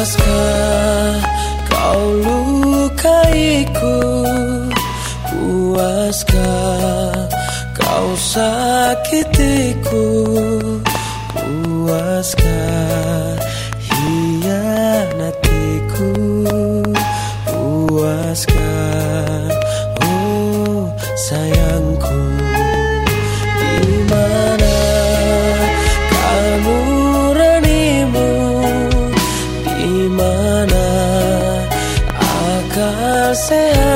Puaskah kau lukaiku Puaskah kau sakitiku Puaskah hianatiku Puaskah say